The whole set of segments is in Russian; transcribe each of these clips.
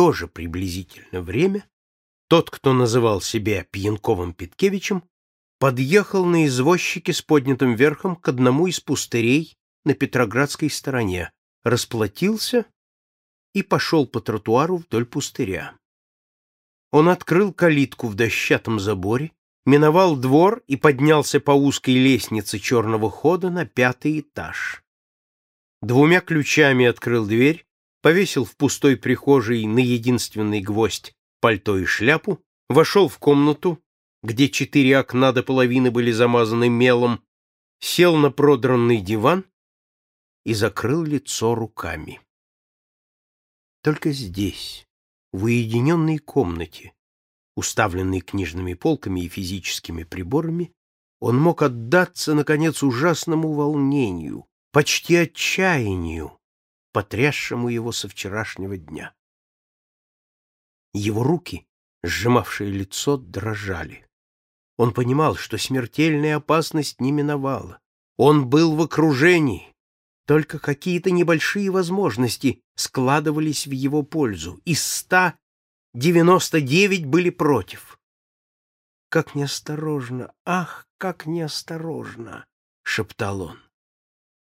то же приблизительно время тот, кто называл себя Пьянковым Петкевичем, подъехал на извозчике с поднятым верхом к одному из пустырей на Петроградской стороне, расплатился и пошел по тротуару вдоль пустыря. Он открыл калитку в дощатом заборе, миновал двор и поднялся по узкой лестнице черного хода на пятый этаж. Двумя ключами открыл дверь, повесил в пустой прихожей на единственный гвоздь пальто и шляпу, вошел в комнату, где четыре окна до половины были замазаны мелом, сел на продранный диван и закрыл лицо руками. Только здесь, в уединенной комнате, уставленной книжными полками и физическими приборами, он мог отдаться, наконец, ужасному волнению, почти отчаянию, потрясшему его со вчерашнего дня. Его руки, сжимавшие лицо, дрожали. Он понимал, что смертельная опасность не миновала. Он был в окружении. Только какие-то небольшие возможности складывались в его пользу. Из ста девяносто девять были против. «Как неосторожно! Ах, как неосторожно!» — шептал он.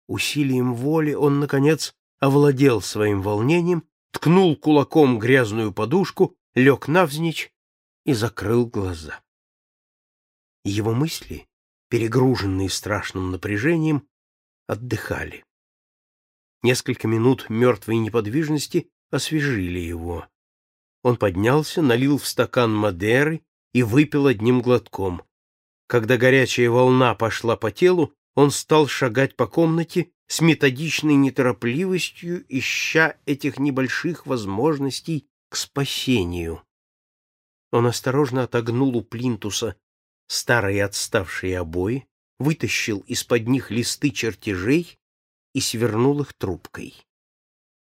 Усилием воли он, наконец, овладел своим волнением, ткнул кулаком грязную подушку, лег навзничь и закрыл глаза. Его мысли, перегруженные страшным напряжением, отдыхали. Несколько минут мертвой неподвижности освежили его. Он поднялся, налил в стакан Мадеры и выпил одним глотком. Когда горячая волна пошла по телу, он стал шагать по комнате с методичной неторопливостью, ища этих небольших возможностей к спасению. Он осторожно отогнул у плинтуса старые отставшие обои, вытащил из-под них листы чертежей и свернул их трубкой.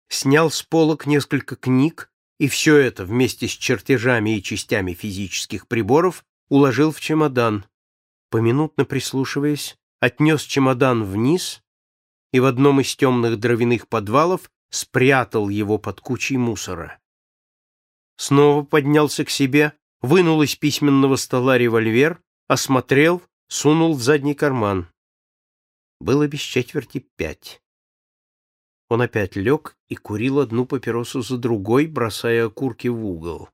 Снял с полок несколько книг, и все это вместе с чертежами и частями физических приборов уложил в чемодан. Поминутно прислушиваясь, отнес чемодан вниз и в одном из темных дровяных подвалов спрятал его под кучей мусора. Снова поднялся к себе, вынул из письменного стола револьвер, осмотрел, сунул в задний карман. Было без четверти пять. Он опять лег и курил одну папиросу за другой, бросая окурки в угол.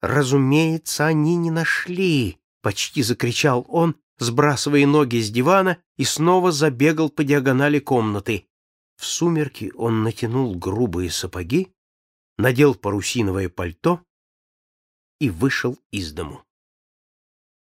«Разумеется, они не нашли!» — почти закричал он, сбрасывая ноги с дивана, и снова забегал по диагонали комнаты. В сумерки он натянул грубые сапоги, надел парусиновое пальто и вышел из дому.